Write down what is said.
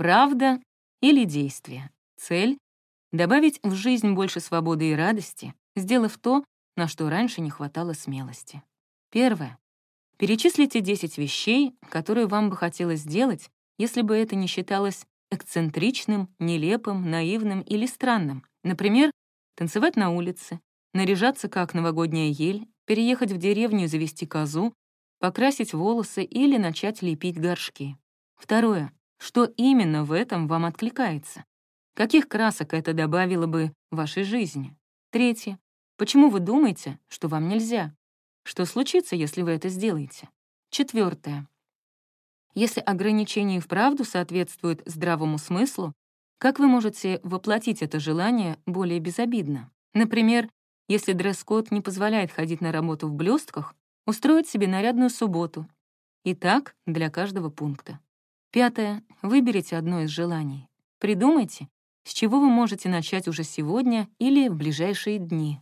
Правда или действие. Цель — добавить в жизнь больше свободы и радости, сделав то, на что раньше не хватало смелости. Первое. Перечислите 10 вещей, которые вам бы хотелось сделать, если бы это не считалось эксцентричным, нелепым, наивным или странным. Например, танцевать на улице, наряжаться как новогодняя ель, переехать в деревню и завести козу, покрасить волосы или начать лепить горшки. Второе. Что именно в этом вам откликается? Каких красок это добавило бы в вашей жизни? Третье. Почему вы думаете, что вам нельзя? Что случится, если вы это сделаете? Четвертое. Если ограничения и вправду соответствуют здравому смыслу, как вы можете воплотить это желание более безобидно? Например, если дресс-код не позволяет ходить на работу в блестках, устроить себе нарядную субботу. И так для каждого пункта. Пятое. Выберите одно из желаний. Придумайте, с чего вы можете начать уже сегодня или в ближайшие дни.